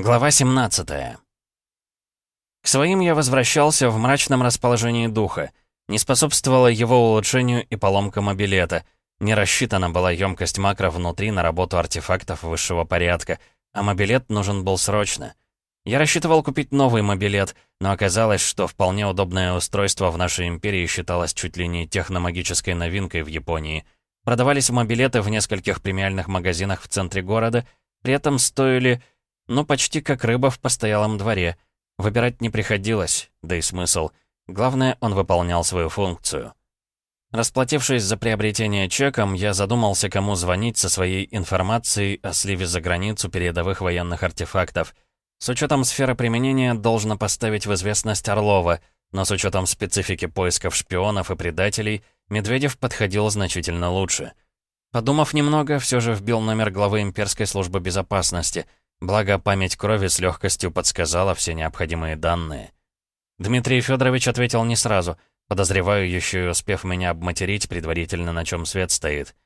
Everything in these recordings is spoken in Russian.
Глава 17 К своим я возвращался в мрачном расположении духа. Не способствовала его улучшению и поломка мобилета. Не рассчитана была емкость макро внутри на работу артефактов высшего порядка, а мобилет нужен был срочно. Я рассчитывал купить новый мобилет, но оказалось, что вполне удобное устройство в нашей империи считалось чуть ли не техномагической новинкой в Японии. Продавались мобилеты в нескольких премиальных магазинах в центре города, при этом стоили ну, почти как рыба в постоялом дворе. Выбирать не приходилось, да и смысл. Главное, он выполнял свою функцию. Расплатившись за приобретение чеком, я задумался, кому звонить со своей информацией о сливе за границу передовых военных артефактов. С учетом сферы применения должно поставить в известность Орлова, но с учетом специфики поисков шпионов и предателей, Медведев подходил значительно лучше. Подумав немного, все же вбил номер главы имперской службы безопасности — Благо, память крови с легкостью подсказала все необходимые данные. Дмитрий Федорович ответил не сразу, подозреваю, еще и успев меня обматерить предварительно, на чем свет стоит.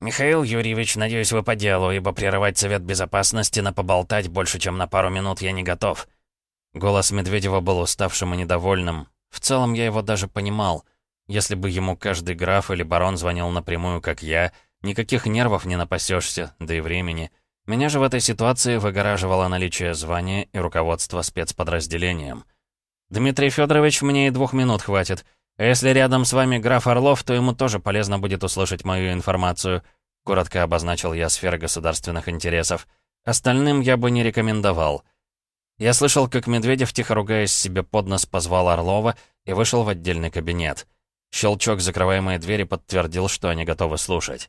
«Михаил Юрьевич, надеюсь, вы по делу, ибо прерывать Совет Безопасности на поболтать больше, чем на пару минут я не готов». Голос Медведева был уставшим и недовольным. В целом, я его даже понимал. Если бы ему каждый граф или барон звонил напрямую, как я, никаких нервов не напасешься, да и времени — меня же в этой ситуации выгораживало наличие звания и руководства спецподразделением. «Дмитрий Федорович, мне и двух минут хватит. А если рядом с вами граф Орлов, то ему тоже полезно будет услышать мою информацию», коротко обозначил я сферы государственных интересов. Остальным я бы не рекомендовал. Я слышал, как Медведев, тихо ругаясь себе под нос, позвал Орлова и вышел в отдельный кабинет. Щелчок закрываемой двери подтвердил, что они готовы слушать.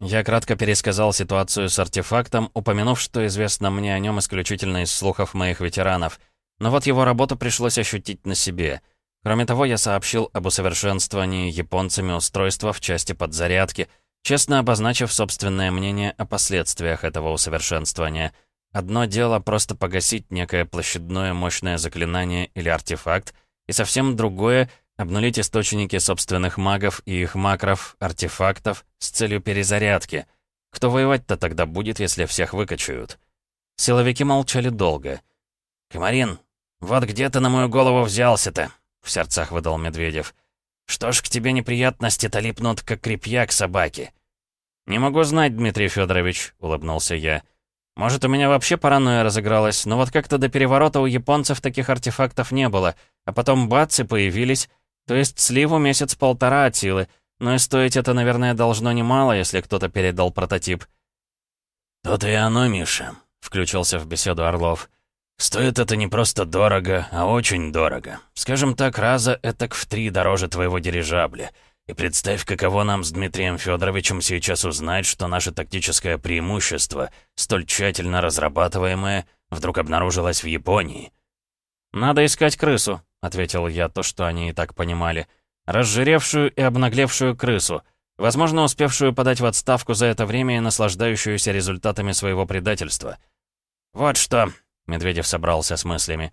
Я кратко пересказал ситуацию с артефактом, упомянув, что известно мне о нем исключительно из слухов моих ветеранов. Но вот его работу пришлось ощутить на себе. Кроме того, я сообщил об усовершенствовании японцами устройства в части подзарядки, честно обозначив собственное мнение о последствиях этого усовершенствования. Одно дело просто погасить некое площадное мощное заклинание или артефакт, и совсем другое — Обнулить источники собственных магов и их макров, артефактов с целью перезарядки. Кто воевать-то тогда будет, если всех выкачают? Силовики молчали долго. «Комарин, вот где ты на мою голову взялся-то?» — в сердцах выдал Медведев. «Что ж к тебе неприятности-то липнут, как крепья к собаке?» «Не могу знать, Дмитрий Федорович, улыбнулся я. «Может, у меня вообще паранойя разыгралась, но вот как-то до переворота у японцев таких артефактов не было, а потом бац и появились, то есть сливу месяц-полтора от силы, но и стоить это, наверное, должно немало, если кто-то передал прототип. «То-то и оно, Миша», — включился в беседу Орлов. «Стоит это не просто дорого, а очень дорого. Скажем так, раза этак в три дороже твоего дирижабля. И представь, каково нам с Дмитрием Федоровичем сейчас узнать, что наше тактическое преимущество, столь тщательно разрабатываемое, вдруг обнаружилось в Японии». «Надо искать крысу», — ответил я то, что они и так понимали. «Разжиревшую и обнаглевшую крысу, возможно, успевшую подать в отставку за это время и наслаждающуюся результатами своего предательства». «Вот что», — Медведев собрался с мыслями.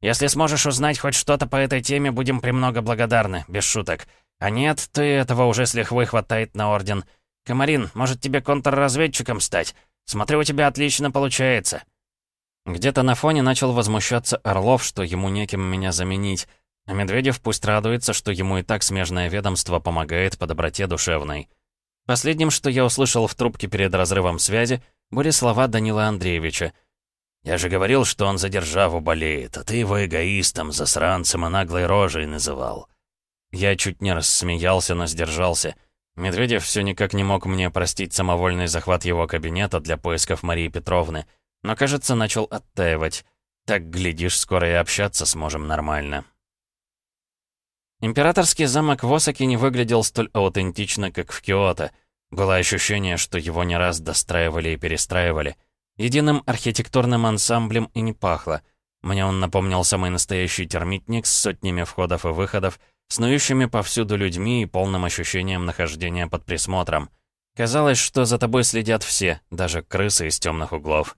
«Если сможешь узнать хоть что-то по этой теме, будем премного благодарны, без шуток. А нет, ты этого уже с лихвой хватает на орден. Комарин, может тебе контрразведчиком стать? Смотрю, у тебя отлично получается». Где-то на фоне начал возмущаться Орлов, что ему неким меня заменить, а Медведев пусть радуется, что ему и так смежное ведомство помогает по доброте душевной. Последним, что я услышал в трубке перед разрывом связи, были слова Данила Андреевича. «Я же говорил, что он за державу болеет, а ты его эгоистом, засранцем и наглой рожей называл». Я чуть не рассмеялся, но сдержался. Медведев все никак не мог мне простить самовольный захват его кабинета для поисков Марии Петровны — но, кажется, начал оттаивать. Так, глядишь, скоро и общаться сможем нормально. Императорский замок в Осаке не выглядел столь аутентично, как в Киото. Было ощущение, что его не раз достраивали и перестраивали. Единым архитектурным ансамблем и не пахло. Мне он напомнил самый настоящий термитник с сотнями входов и выходов, снующими повсюду людьми и полным ощущением нахождения под присмотром. Казалось, что за тобой следят все, даже крысы из темных углов.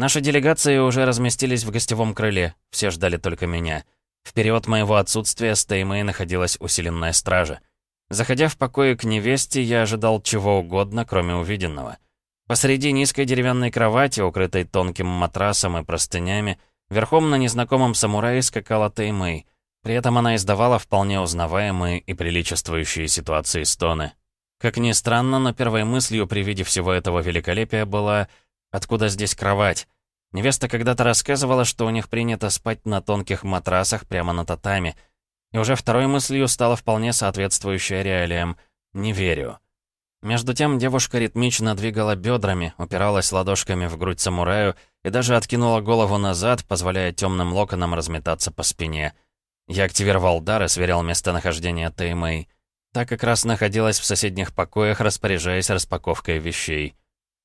Наши делегации уже разместились в гостевом крыле, все ждали только меня. В период моего отсутствия с Таймэй находилась усиленная стража. Заходя в покои к невесте, я ожидал чего угодно, кроме увиденного. Посреди низкой деревянной кровати, укрытой тонким матрасом и простынями, верхом на незнакомом самурае скакала Теймэй. При этом она издавала вполне узнаваемые и приличествующие ситуации стоны. Как ни странно, но первой мыслью при виде всего этого великолепия была «Откуда здесь кровать?». Невеста когда-то рассказывала, что у них принято спать на тонких матрасах прямо на татами. И уже второй мыслью стала вполне соответствующая реалиям «Не верю». Между тем девушка ритмично двигала бедрами, упиралась ладошками в грудь самураю и даже откинула голову назад, позволяя темным локонам разметаться по спине. Я активировал дар и сверял местонахождение Тэймэй. Та как раз находилась в соседних покоях, распоряжаясь распаковкой вещей.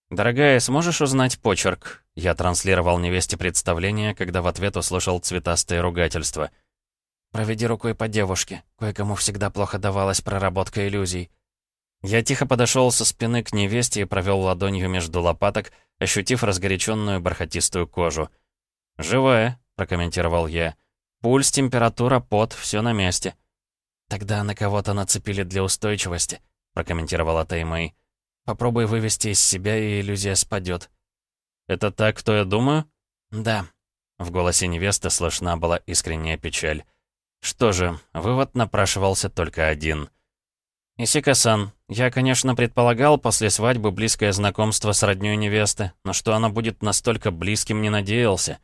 «Дорогая, сможешь узнать почерк?» Я транслировал невесте представление, когда в ответ услышал цветастое ругательство. «Проведи рукой по девушке. Кое-кому всегда плохо давалась проработка иллюзий». Я тихо подошел со спины к невесте и провел ладонью между лопаток, ощутив разгоряченную бархатистую кожу. «Живая», — прокомментировал я. «Пульс, температура, пот, все на месте». «Тогда на кого-то нацепили для устойчивости», — прокомментировала Таймэй. «Попробуй вывести из себя, и иллюзия спадет». «Это так, кто я думаю?» «Да». В голосе невесты слышна была искренняя печаль. Что же, вывод напрашивался только один. «Исика-сан, я, конечно, предполагал после свадьбы близкое знакомство с роднёй невесты, но что оно будет настолько близким, не надеялся».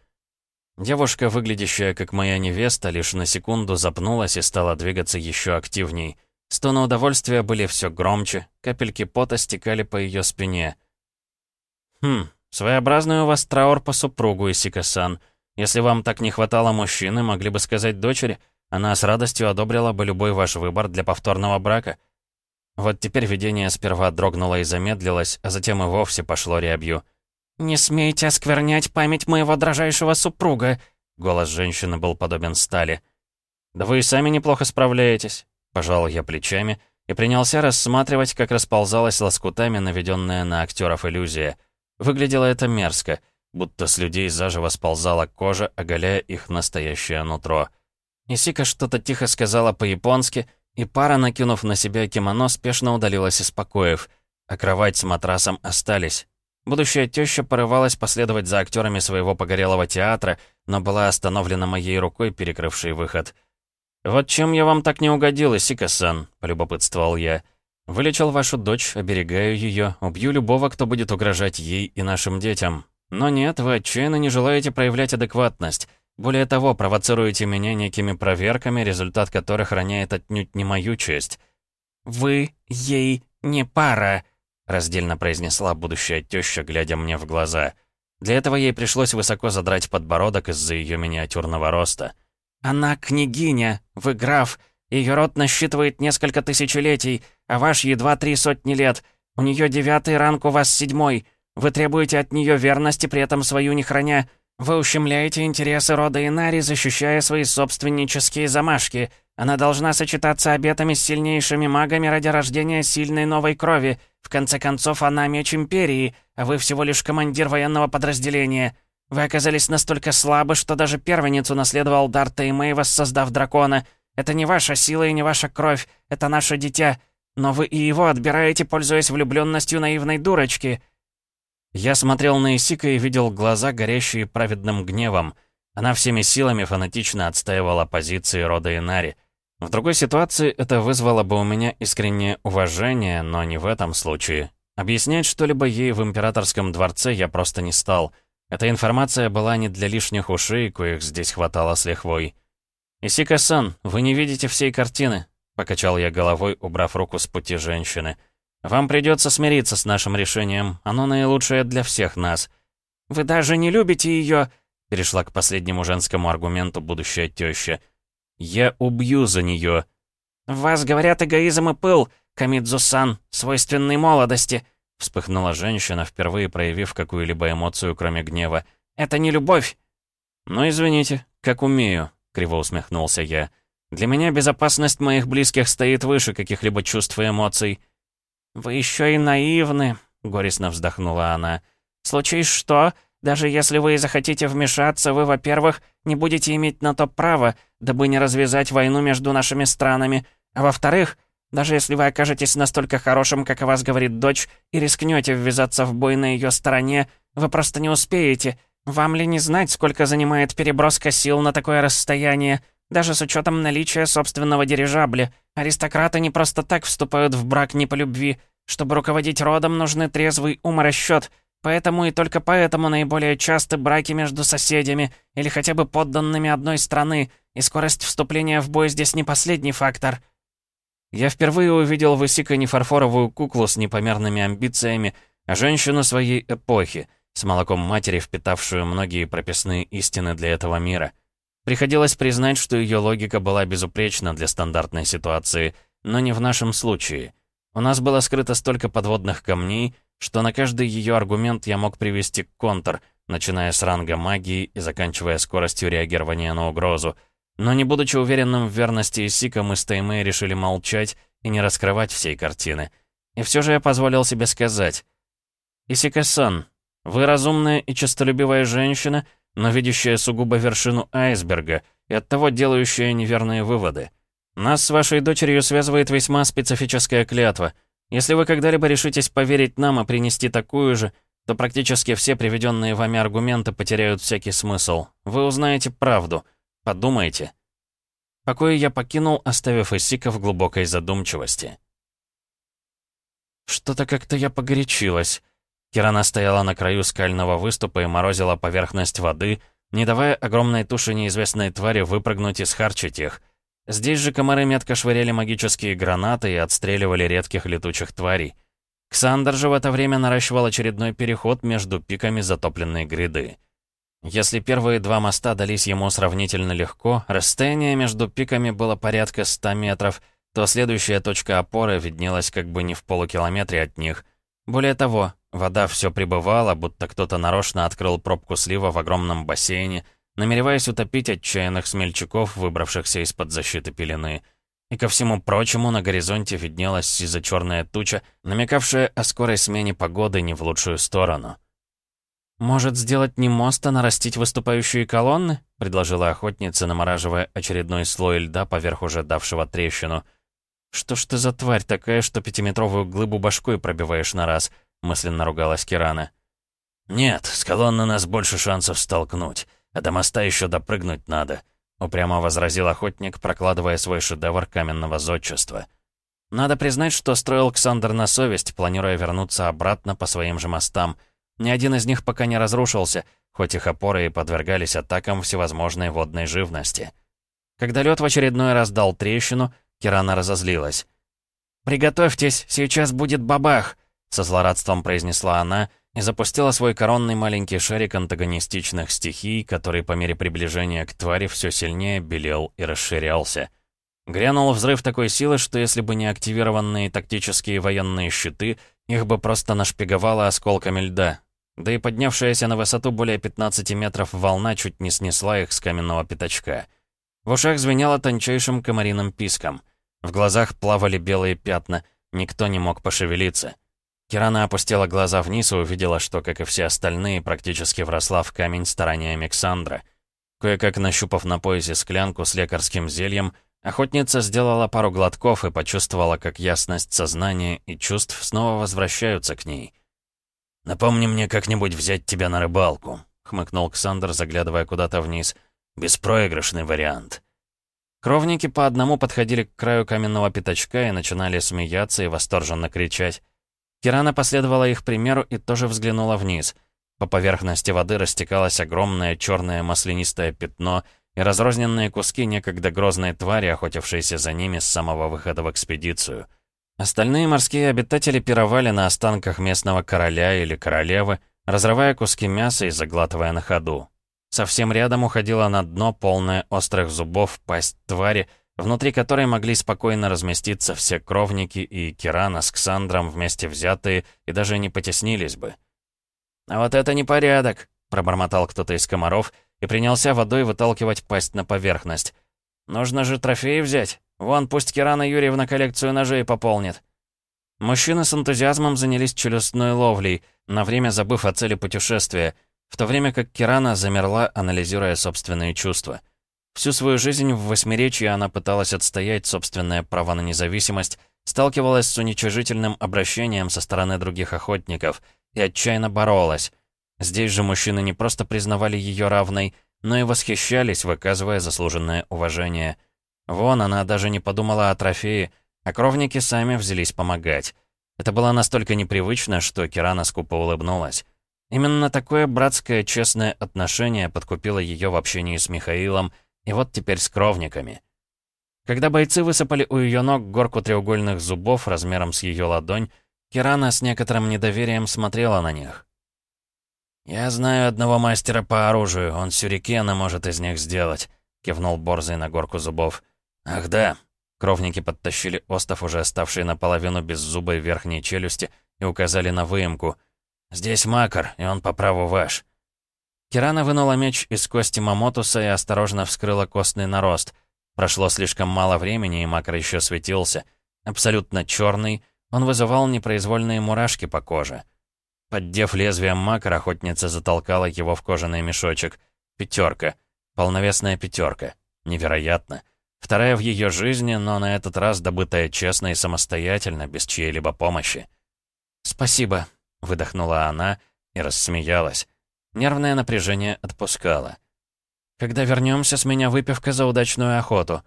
Девушка, выглядящая как моя невеста, лишь на секунду запнулась и стала двигаться еще активней. Стоны удовольствия были все громче, капельки пота стекали по ее спине. «Хм, своеобразный у вас траур по супругу, Исика-сан. Если вам так не хватало мужчины, могли бы сказать дочери, она с радостью одобрила бы любой ваш выбор для повторного брака». Вот теперь видение сперва дрогнуло и замедлилось, а затем и вовсе пошло рябью. «Не смейте осквернять память моего дрожайшего супруга!» Голос женщины был подобен стали. «Да вы и сами неплохо справляетесь», — пожал я плечами и принялся рассматривать, как расползалась лоскутами наведенная на актеров иллюзия. Выглядело это мерзко, будто с людей заживо сползала кожа, оголяя их настоящее нутро. Исика что-то тихо сказала по-японски — и пара, накинув на себя кимоно, спешно удалилась из покоев, а кровать с матрасом остались. Будущая теща порывалась последовать за актерами своего погорелого театра, но была остановлена моей рукой, перекрывшей выход. «Вот чем я вам так не угодил, Исика-сан», — полюбопытствовал я. «Вылечил вашу дочь, оберегаю ее, убью любого, кто будет угрожать ей и нашим детям. Но нет, вы отчаянно не желаете проявлять адекватность. Более того, провоцируете меня некими проверками, результат которых роняет отнюдь не мою честь. «Вы ей не пара», — раздельно произнесла будущая теща, глядя мне в глаза. Для этого ей пришлось высоко задрать подбородок из-за ее миниатюрного роста. «Она княгиня, вы граф, ее род насчитывает несколько тысячелетий, а ваш едва три сотни лет. У нее девятый ранг, у вас седьмой. Вы требуете от нее верности, при этом свою не храня. Вы ущемляете интересы рода Инари, защищая свои собственнические замашки. Она должна сочетаться обетами с сильнейшими магами ради рождения сильной новой крови. В конце концов, она меч Империи, а вы всего лишь командир военного подразделения. Вы оказались настолько слабы, что даже первенец унаследовал дар Теймэй, воссоздав дракона. Это не ваша сила и не ваша кровь, это наше дитя. Но вы и его отбираете, пользуясь влюбленностью наивной дурочки. Я смотрел на Исика и видел глаза, горящие праведным гневом. Она всеми силами фанатично отстаивала позиции рода Инари. В другой ситуации это вызвало бы у меня искреннее уважение, но не в этом случае. Объяснять что-либо ей в императорском дворце я просто не стал. Эта информация была не для лишних ушей, коих здесь хватало с лихвой. «Исика-сан, вы не видите всей картины», — покачал я головой, убрав руку с пути женщины. — вам придется смириться с нашим решением. Оно наилучшее для всех нас. Вы даже не любите ее, перешла к последнему женскому аргументу будущая теща. Я убью за нее. В вас говорят эгоизм и пыл, Камидзу-сан, свойственный молодости. Вспыхнула женщина, впервые проявив какую-либо эмоцию, кроме гнева. «Это не любовь!» «Ну, извините, как умею», — криво усмехнулся я. «Для меня безопасность моих близких стоит выше каких-либо чувств и эмоций». «Вы еще и наивны», — горестно вздохнула она. «Случись что, даже если вы захотите вмешаться, вы, во-первых, не будете иметь на то права, дабы не развязать войну между нашими странами, а во-вторых, Даже если вы окажетесь настолько хорошим, как о вас говорит дочь, и рискнете ввязаться в бой на ее стороне, вы просто не успеете. Вам ли не знать, сколько занимает переброска сил на такое расстояние? Даже с учетом наличия собственного дирижабля. Аристократы не просто так вступают в брак не по любви. Чтобы руководить родом, нужны трезвый ум и расчет. Поэтому и только поэтому наиболее часты браки между соседями или хотя бы подданными одной страны, и скорость вступления в бой здесь не последний фактор. Я впервые увидел в Исика фарфоровую куклу с непомерными амбициями, а женщину своей эпохи, с молоком матери, впитавшую многие прописные истины для этого мира. Приходилось признать, что ее логика была безупречна для стандартной ситуации, но не в нашем случае. У нас было скрыто столько подводных камней, что на каждый ее аргумент я мог привести контр, начиная с ранга магии и заканчивая скоростью реагирования на угрозу. Но не будучи уверенным в верности Исика, мы с Таймэй решили молчать и не раскрывать всей картины. И все же я позволил себе сказать. «Исика-сан, вы разумная и честолюбивая женщина, но видящая сугубо вершину айсберга и оттого делающая неверные выводы. Нас с вашей дочерью связывает весьма специфическая клятва — если вы когда-либо решитесь поверить нам и принести такую же, то практически все приведенные вами аргументы потеряют всякий смысл. Вы узнаете правду. Подумайте. Покой я покинул, оставив Исика в глубокой задумчивости. Что-то как-то я погорячилась. Кирана стояла на краю скального выступа и морозила поверхность воды, не давая огромной туше неизвестной твари выпрыгнуть и схарчить их — Здесь же комары метко швыряли магические гранаты и отстреливали редких летучих тварей. Ксандр же в это время наращивал очередной переход между пиками затопленной гряды. Если первые два моста дались ему сравнительно легко, расстояние между пиками было порядка 100 метров, то следующая точка опоры виднелась как бы не в полукилометре от них. Более того, вода все прибывала, будто кто-то нарочно открыл пробку слива в огромном бассейне, намереваясь утопить отчаянных смельчаков, выбравшихся из-под защиты пелены. И ко всему прочему, на горизонте виднелась сизо-черная туча, намекавшая о скорой смене погоды не в лучшую сторону. «Может, сделать не мост, а нарастить выступающие колонны?» — предложила охотница, намораживая очередной слой льда поверх уже давшего трещину. «Что ж ты за тварь такая, что пятиметровую глыбу башкой пробиваешь на раз?» — мысленно ругалась Кирана. «Нет, с колонны нас больше шансов столкнуть. А до моста еще допрыгнуть надо», — упрямо возразил охотник, прокладывая свой шедевр каменного зодчества. Надо признать, что строил Ксандр на совесть, планируя вернуться обратно по своим же мостам. Ни один из них пока не разрушился, хоть их опоры и подвергались атакам всевозможной водной живности. Когда лед в очередной раз дал трещину, Кирана разозлилась. «Приготовьтесь, сейчас будет бабах!» — со злорадством произнесла она — и запустила свой коронный маленький шарик антагонистичных стихий, который по мере приближения к твари все сильнее белел и расширялся. Грянул взрыв такой силы, что если бы не активированные тактические военные щиты, их бы просто нашпиговало осколками льда. Да и поднявшаяся на высоту более 15 метров волна чуть не снесла их с каменного пятачка. В ушах звенело тончайшим комариным писком. В глазах плавали белые пятна, никто не мог пошевелиться. Кирана опустила глаза вниз и увидела, что, как и все остальные, практически вросла в камень старания Александра. Кое-как нащупав на поясе склянку с лекарским зельем, охотница сделала пару глотков и почувствовала, как ясность сознания и чувств снова возвращаются к ней. «Напомни мне как-нибудь взять тебя на рыбалку», — хмыкнул Ксандр, заглядывая куда-то вниз. «Беспроигрышный вариант». Кровники по одному подходили к краю каменного пятачка и начинали смеяться и восторженно кричать. Кирана последовала их примеру и тоже взглянула вниз. По поверхности воды растекалось огромное черное маслянистое пятно и разрозненные куски некогда грозной твари, охотившейся за ними с самого выхода в экспедицию. Остальные морские обитатели пировали на останках местного короля или королевы, разрывая куски мяса и заглатывая на ходу. Совсем рядом уходила на дно полная острых зубов пасть твари, внутри которой могли спокойно разместиться все кровники и Кирана с Ксандром вместе взятые и даже не потеснились бы. «А вот это непорядок!» — пробормотал кто-то из комаров и принялся водой выталкивать пасть на поверхность. «Нужно же трофеи взять. Вон, пусть Кирана Юрьевна коллекцию ножей пополнит». Мужчины с энтузиазмом занялись челюстной ловлей, на время забыв о цели путешествия, в то время как Кирана замерла, анализируя собственные чувства — Всю свою жизнь в восьмеречии она пыталась отстоять собственное право на независимость, сталкивалась с уничижительным обращением со стороны других охотников и отчаянно боролась. Здесь же мужчины не просто признавали ее равной, но и восхищались, выказывая заслуженное уважение. Вон, она даже не подумала о трофее, а кровники сами взялись помогать. Это было настолько непривычно, что Кирана скупо улыбнулась. Именно такое братское честное отношение подкупило ее в общении с Михаилом, и вот теперь с кровниками. Когда бойцы высыпали у ее ног горку треугольных зубов размером с ее ладонь, Кирана с некоторым недоверием смотрела на них. «Я знаю одного мастера по оружию, он сюрикена может из них сделать», — кивнул Борзый на горку зубов. «Ах да». Кровники подтащили остов, уже оставший наполовину беззубой верхней челюсти, и указали на выемку. «Здесь макар, и он по праву ваш». Кирана вынула меч из кости Мамотуса и осторожно вскрыла костный нарост. Прошло слишком мало времени, и макар еще светился. Абсолютно черный, он вызывал непроизвольные мурашки по коже. Поддев лезвием макар, охотница затолкала его в кожаный мешочек. Пятерка. Полновесная пятерка. Невероятно. Вторая в ее жизни, но на этот раз добытая честно и самостоятельно, без чьей-либо помощи. «Спасибо», — выдохнула она и рассмеялась. Нервное напряжение отпускало. «Когда вернемся, с меня выпивка за удачную охоту».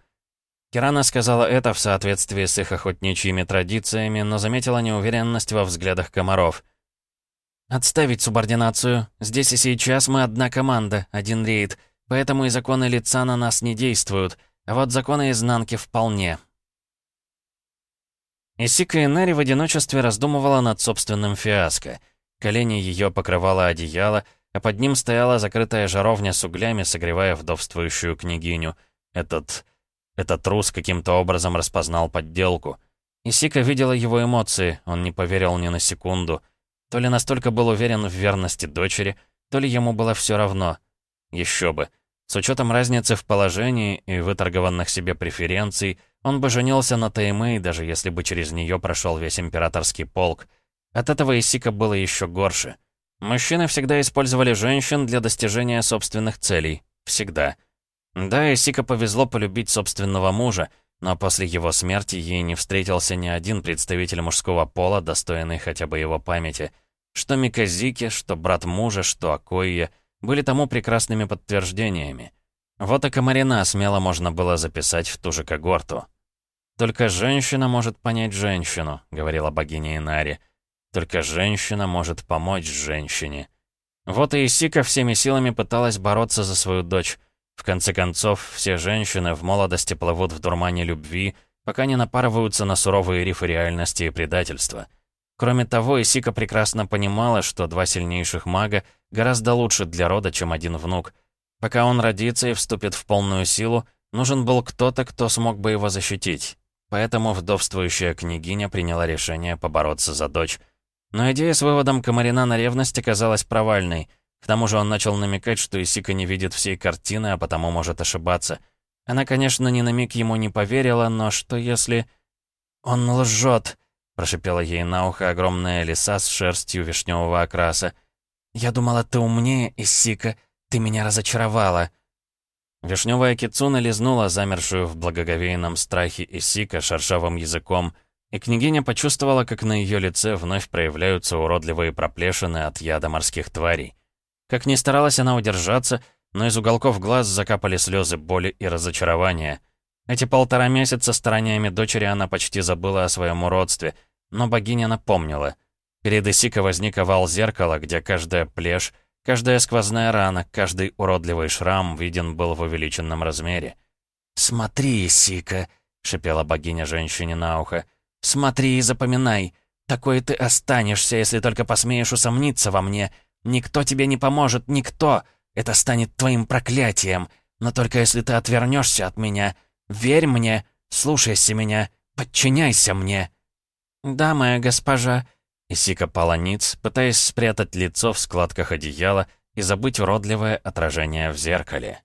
Кирана сказала это в соответствии с их охотничьими традициями, но заметила неуверенность во взглядах комаров — «Отставить субординацию. Здесь и сейчас мы одна команда, один рейд, поэтому и законы лица на нас не действуют, вот законы изнанки вполне». Исика Инари в одиночестве раздумывала над собственным фиаско. Колени ее покрывало одеяло, а под ним стояла закрытая жаровня с углями, согревая вдовствующую княгиню. Этот... этот трус каким-то образом распознал подделку. Исика видела его эмоции, он не поверил ни на секунду — то ли настолько был уверен в верности дочери, то ли ему было все равно. Еще бы. С учетом разницы в положении и выторгованных себе преференций, он бы женился на Таймэй, даже если бы через нее прошел весь императорский полк. От этого Исика было еще горше. Мужчины всегда использовали женщин для достижения собственных целей. Всегда. Да, Исика повезло полюбить собственного мужа, но после его смерти ей не встретился ни один представитель мужского пола, достойный хотя бы его памяти — что Миказики, что брат мужа, что Акоия были тому прекрасными подтверждениями. Вот и Комарина смело можно было записать в ту же когорту. «Только женщина может понять женщину», — говорила богиня Инари. «Только женщина может помочь женщине». Вот и Исика всеми силами пыталась бороться за свою дочь. В конце концов, все женщины в молодости плывут в дурмане любви, пока не напарываются на суровые рифы реальности и предательства. Кроме того, Исика прекрасно понимала, что два сильнейших мага гораздо лучше для рода, чем один внук. Пока он родится и вступит в полную силу, нужен был кто-то, кто смог бы его защитить. Поэтому вдовствующая княгиня приняла решение побороться за дочь. Но идея с выводом Комарина на ревность оказалась провальной. К тому же он начал намекать, что Исика не видит всей картины, а потому может ошибаться. Она, конечно, ни на миг ему не поверила, но что если... «Он лжет!» Прошипела ей на ухо огромная лиса с шерстью вишневого окраса. «Я думала, ты умнее, Иссика. Ты меня разочаровала». Вишневая кицуна лизнула замершую в благоговейном страхе Исика шершавым языком, и княгиня почувствовала, как на ее лице вновь проявляются уродливые проплешины от яда морских тварей. Как ни старалась она удержаться, но из уголков глаз закапали слезы боли и разочарования — эти полтора месяца стараниями дочери она почти забыла о своем уродстве, но богиня напомнила. Перед Исика возник овал зеркала, где каждая плешь, каждая сквозная рана, каждый уродливый шрам виден был в увеличенном размере. «Смотри, Исика!» — шипела богиня женщине на ухо. «Смотри и запоминай. Такой ты останешься, если только посмеешь усомниться во мне. Никто тебе не поможет, никто. Это станет твоим проклятием. Но только если ты отвернешься от меня, Верь мне, слушайся меня, подчиняйся мне». «Да, моя госпожа», — Исика пала ниц, пытаясь спрятать лицо в складках одеяла и забыть уродливое отражение в зеркале.